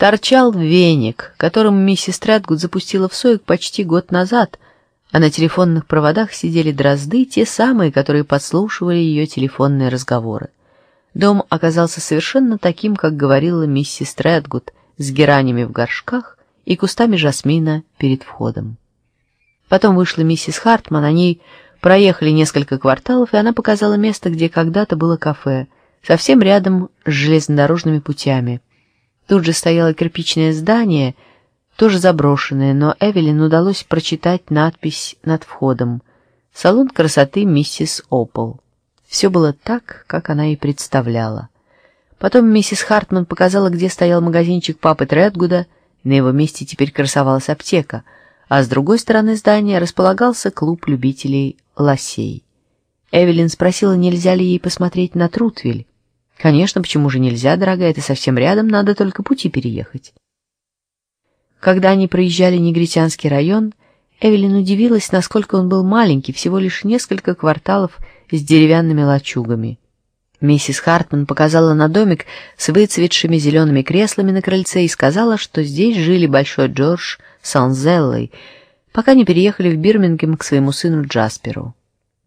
торчал веник, которым миссис Трэдгуд запустила в соек почти год назад, а на телефонных проводах сидели дрозды, те самые, которые подслушивали ее телефонные разговоры. Дом оказался совершенно таким, как говорила миссис Трэдгуд, с геранями в горшках и кустами жасмина перед входом. Потом вышла миссис Хартман, они проехали несколько кварталов, и она показала место, где когда-то было кафе, совсем рядом с железнодорожными путями — Тут же стояло кирпичное здание, тоже заброшенное, но Эвелин удалось прочитать надпись над входом «Салон красоты миссис Опол». Все было так, как она и представляла. Потом миссис Хартман показала, где стоял магазинчик папы Тредгуда, на его месте теперь красовалась аптека, а с другой стороны здания располагался клуб любителей лосей. Эвелин спросила, нельзя ли ей посмотреть на Трутвиль, Конечно, почему же нельзя, дорогая, это совсем рядом, надо только пути переехать. Когда они проезжали негритянский район, Эвелин удивилась, насколько он был маленький, всего лишь несколько кварталов с деревянными лачугами. Миссис Хартман показала на домик с выцветшими зелеными креслами на крыльце и сказала, что здесь жили Большой Джордж с Анзеллой, пока не переехали в Бирмингем к своему сыну Джасперу.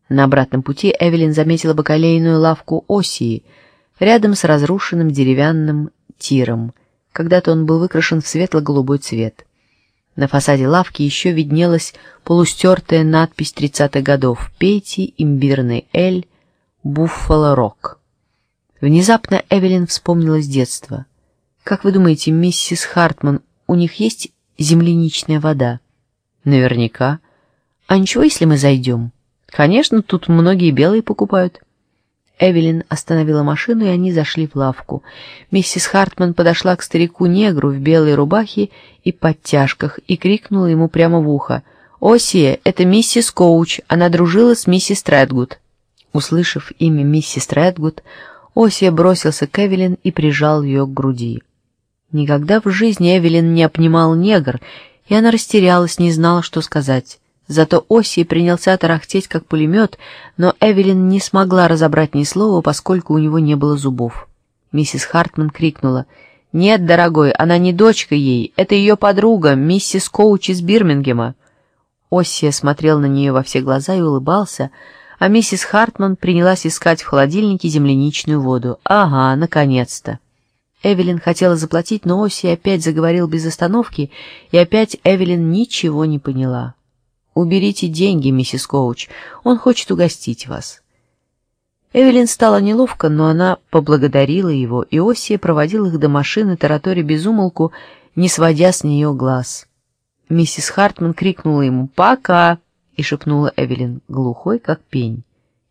На обратном пути Эвелин заметила бакалейную лавку Осии — рядом с разрушенным деревянным тиром. Когда-то он был выкрашен в светло-голубой цвет. На фасаде лавки еще виднелась полустертая надпись тридцатых годов «Пейте имбирный эль, Буффало Рок». Внезапно Эвелин вспомнила с детства. «Как вы думаете, миссис Хартман, у них есть земляничная вода?» «Наверняка. А ничего, если мы зайдем?» «Конечно, тут многие белые покупают». Эвелин остановила машину, и они зашли в лавку. Миссис Хартман подошла к старику-негру в белой рубахе и подтяжках и крикнула ему прямо в ухо. «Осия, это миссис Коуч, она дружила с миссис Трэдгуд». Услышав имя миссис Трэдгуд, Осия бросился к Эвелин и прижал ее к груди. Никогда в жизни Эвелин не обнимал негр, и она растерялась, не знала, что сказать. Зато Оси принялся тарахтеть, как пулемет, но Эвелин не смогла разобрать ни слова, поскольку у него не было зубов. Миссис Хартман крикнула. «Нет, дорогой, она не дочка ей, это ее подруга, миссис Коуч из Бирмингема». Оссия смотрел на нее во все глаза и улыбался, а миссис Хартман принялась искать в холодильнике земляничную воду. «Ага, наконец-то!» Эвелин хотела заплатить, но Оси опять заговорил без остановки, и опять Эвелин ничего не поняла. «Уберите деньги, миссис Коуч, он хочет угостить вас». Эвелин стала неловко, но она поблагодарила его, и Осия проводил их до машины, тараторя безумолку, не сводя с нее глаз. Миссис Хартман крикнула ему «Пока!» и шепнула Эвелин, глухой, как пень.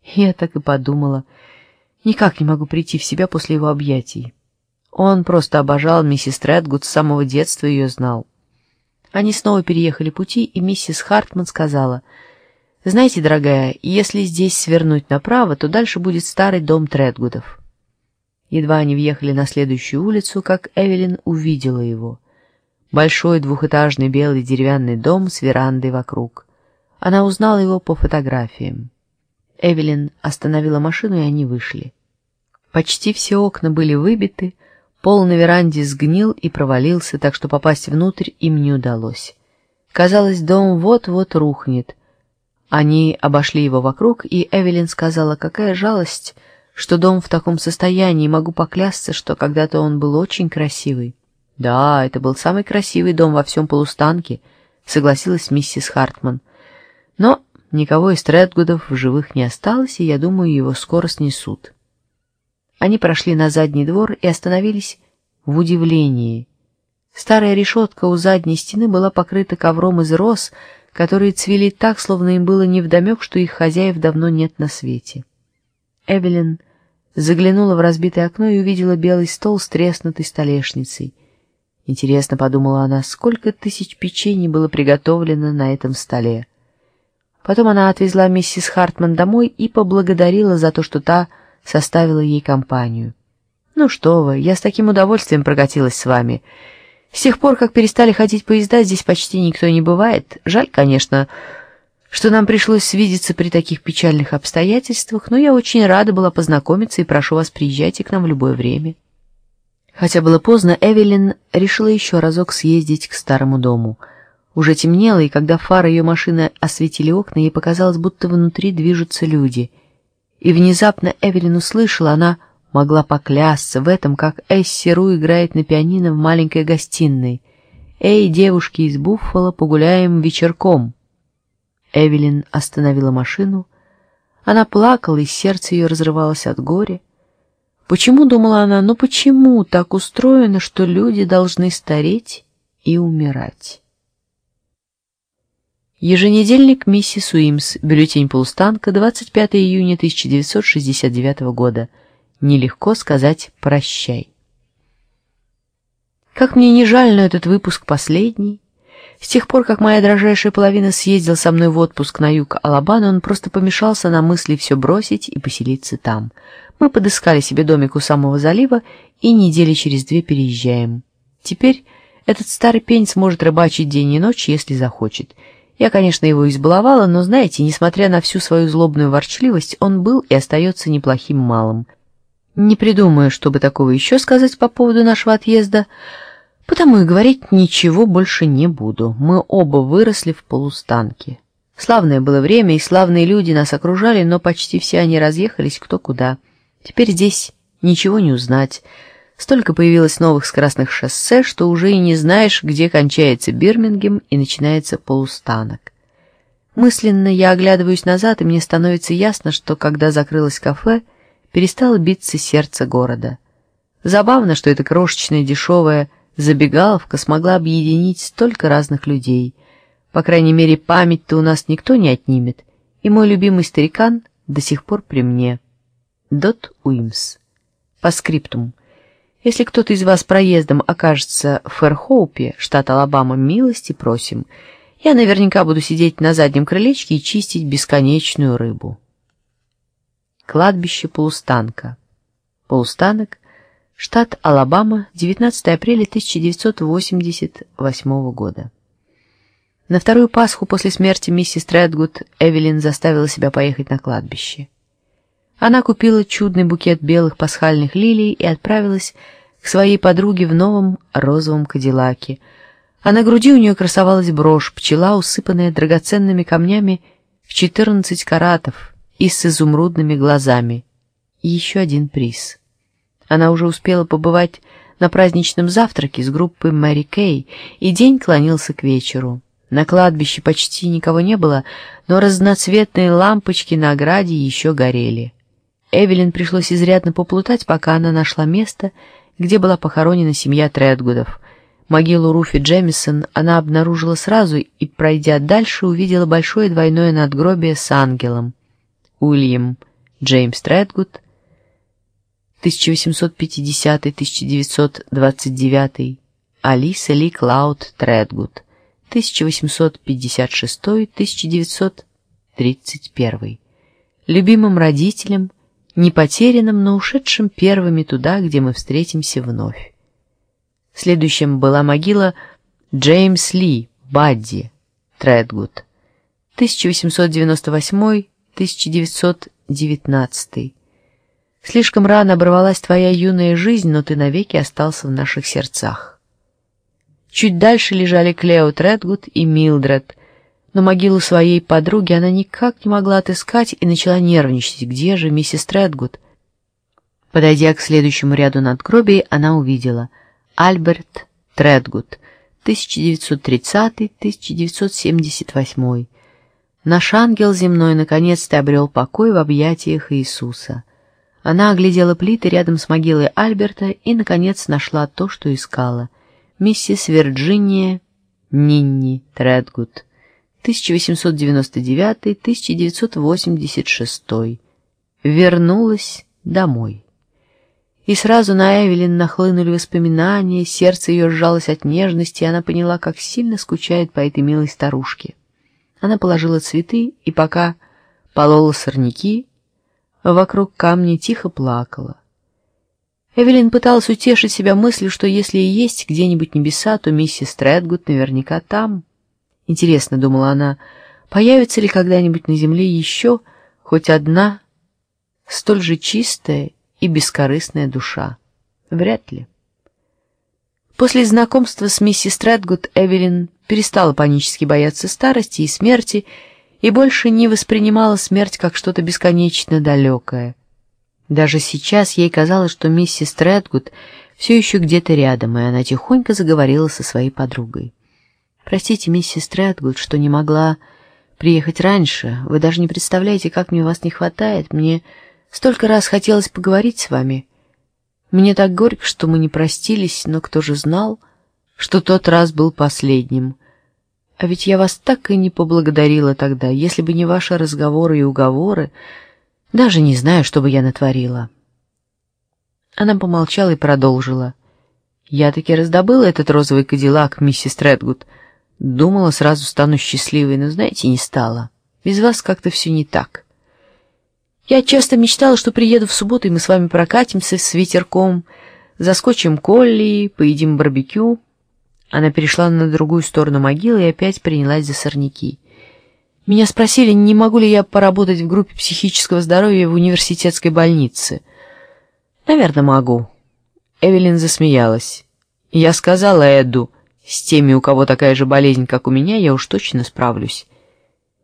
Я так и подумала. Никак не могу прийти в себя после его объятий. Он просто обожал миссис Тредгуд, с самого детства ее знал. Они снова переехали пути, и миссис Хартман сказала, «Знаете, дорогая, если здесь свернуть направо, то дальше будет старый дом Тредгудов». Едва они въехали на следующую улицу, как Эвелин увидела его. Большой двухэтажный белый деревянный дом с верандой вокруг. Она узнала его по фотографиям. Эвелин остановила машину, и они вышли. Почти все окна были выбиты, Пол на веранде сгнил и провалился, так что попасть внутрь им не удалось. Казалось, дом вот-вот рухнет. Они обошли его вокруг, и Эвелин сказала, какая жалость, что дом в таком состоянии, могу поклясться, что когда-то он был очень красивый. Да, это был самый красивый дом во всем полустанке, согласилась миссис Хартман. Но никого из Тредгудов в живых не осталось, и я думаю, его скоро снесут. Они прошли на задний двор и остановились в удивлении. Старая решетка у задней стены была покрыта ковром из роз, которые цвели так, словно им было невдомек, что их хозяев давно нет на свете. Эвелин заглянула в разбитое окно и увидела белый стол с треснутой столешницей. Интересно, подумала она, сколько тысяч печений было приготовлено на этом столе. Потом она отвезла миссис Хартман домой и поблагодарила за то, что та составила ей компанию. «Ну что вы, я с таким удовольствием прокатилась с вами. С тех пор, как перестали ходить поезда, здесь почти никто не бывает. Жаль, конечно, что нам пришлось свидеться при таких печальных обстоятельствах, но я очень рада была познакомиться и прошу вас, приезжайте к нам в любое время». Хотя было поздно, Эвелин решила еще разок съездить к старому дому. Уже темнело, и когда фары ее машины осветили окна, ей показалось, будто внутри движутся люди. И внезапно Эвелин услышала, она могла поклясться в этом, как Эсси Ру играет на пианино в маленькой гостиной. «Эй, девушки из Буффало, погуляем вечерком!» Эвелин остановила машину. Она плакала, и сердце ее разрывалось от горя. Почему, думала она, ну почему так устроено, что люди должны стареть и умирать? Еженедельник миссис Уимс, бюллетень полустанка, 25 июня 1969 года. Нелегко сказать «прощай». Как мне не жаль, но этот выпуск последний. С тех пор, как моя дрожайшая половина съездил со мной в отпуск на юг Алабаны, он просто помешался на мысли все бросить и поселиться там — мы подыскали себе домик у самого залива и недели через две переезжаем. Теперь этот старый пень сможет рыбачить день и ночь, если захочет. Я, конечно, его избаловала, но, знаете, несмотря на всю свою злобную ворчливость, он был и остается неплохим малым. Не придумаю, чтобы такого еще сказать по поводу нашего отъезда, потому и говорить ничего больше не буду. Мы оба выросли в полустанке. Славное было время, и славные люди нас окружали, но почти все они разъехались кто куда — Теперь здесь ничего не узнать. Столько появилось новых скоростных шоссе, что уже и не знаешь, где кончается Бирмингем и начинается полустанок. Мысленно я оглядываюсь назад, и мне становится ясно, что когда закрылось кафе, перестало биться сердце города. Забавно, что эта крошечная дешевая забегаловка смогла объединить столько разных людей. По крайней мере, память-то у нас никто не отнимет, и мой любимый старикан до сих пор при мне. Дот Уимс. Постскриптум. Если кто-то из вас проездом окажется в Фэрхоупе, штат Алабама, милости просим. Я наверняка буду сидеть на заднем крылечке и чистить бесконечную рыбу. Кладбище полустанка. Полустанок, штат Алабама, 19 апреля 1988 года. На вторую Пасху после смерти миссис Тредгуд Эвелин заставила себя поехать на кладбище. Она купила чудный букет белых пасхальных лилий и отправилась к своей подруге в новом розовом кадиллаке. А на груди у нее красовалась брошь, пчела, усыпанная драгоценными камнями в четырнадцать каратов и с изумрудными глазами. И еще один приз. Она уже успела побывать на праздничном завтраке с группой Мэри Кей, и день клонился к вечеру. На кладбище почти никого не было, но разноцветные лампочки на ограде еще горели. Эвелин пришлось изрядно поплутать, пока она нашла место, где была похоронена семья Тредгудов. Могилу Руфи Джемисон она обнаружила сразу и, пройдя дальше, увидела большое двойное надгробие с ангелом. Уильям Джеймс Тредгуд, 1850-1929, Алиса Ли Клауд Тредгуд, 1856-1931. Любимым родителем – не потерянным, но ушедшим первыми туда, где мы встретимся вновь. Следующим была могила Джеймс Ли, Бадди, Тредгуд, 1898-1919. Слишком рано оборвалась твоя юная жизнь, но ты навеки остался в наших сердцах. Чуть дальше лежали Клео Тредгуд и Милдред, но могилу своей подруги она никак не могла отыскать и начала нервничать. Где же миссис Тредгуд? Подойдя к следующему ряду надгробий, она увидела Альберт Тредгуд, 1930-1978. Наш ангел земной наконец-то обрел покой в объятиях Иисуса. Она оглядела плиты рядом с могилой Альберта и, наконец, нашла то, что искала. Миссис Вирджиния Нинни Тредгуд, 1899-1986. Вернулась домой. И сразу на Эвелин нахлынули воспоминания, сердце ее сжалось от нежности, и она поняла, как сильно скучает по этой милой старушке. Она положила цветы и пока полола сорняки, вокруг камня тихо плакала. Эвелин пыталась утешить себя мыслью, что если и есть где-нибудь небеса, то миссис Тредгуд наверняка там — Интересно, думала она, появится ли когда-нибудь на земле еще хоть одна столь же чистая и бескорыстная душа? Вряд ли. После знакомства с миссис Тредгуд Эвелин перестала панически бояться старости и смерти и больше не воспринимала смерть как что-то бесконечно далекое. Даже сейчас ей казалось, что миссис Тредгуд все еще где-то рядом, и она тихонько заговорила со своей подругой. «Простите, миссис Тредгуд, что не могла приехать раньше. Вы даже не представляете, как мне вас не хватает. Мне столько раз хотелось поговорить с вами». Мне так горько, что мы не простились, но кто же знал, что тот раз был последним. А ведь я вас так и не поблагодарила тогда, если бы не ваши разговоры и уговоры, даже не знаю, что бы я натворила. Она помолчала и продолжила. Я таки раздобыла этот розовый кадиллак, миссис Тредгуд. Думала, сразу стану счастливой, но, знаете, не стала. Без вас как-то все не так. Я часто мечтала, что приеду в субботу, и мы с вами прокатимся с ветерком, заскочим колли, поедим барбекю. Она перешла на другую сторону могилы и опять принялась за сорняки. Меня спросили, не могу ли я поработать в группе психического здоровья в университетской больнице. Наверное, могу. Эвелин засмеялась. Я сказала Эду, с теми, у кого такая же болезнь, как у меня, я уж точно справлюсь.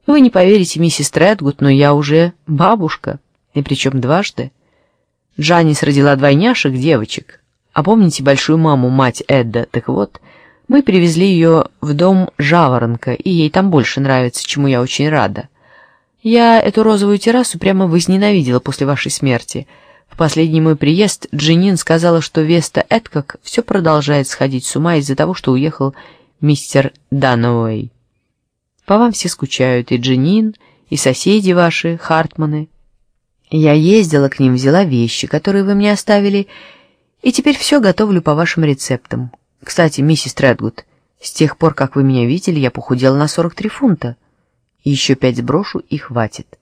Вы не поверите, миссис Тредгуд, но я уже бабушка, и причем дважды. Джанис родила двойняшек девочек. А помните большую маму, мать Эдда? Так вот, мы привезли ее в дом Жаворонка, и ей там больше нравится, чему я очень рада. Я эту розовую террасу прямо возненавидела после вашей смерти. Последний мой приезд Джинин сказала, что Веста Эдкок все продолжает сходить с ума из-за того, что уехал мистер Дануэй. По вам все скучают, и Джинин, и соседи ваши, Хартманы. Я ездила к ним, взяла вещи, которые вы мне оставили, и теперь все готовлю по вашим рецептам. Кстати, миссис Тредгуд, с тех пор, как вы меня видели, я похудела на 43 фунта. Еще пять сброшу и хватит.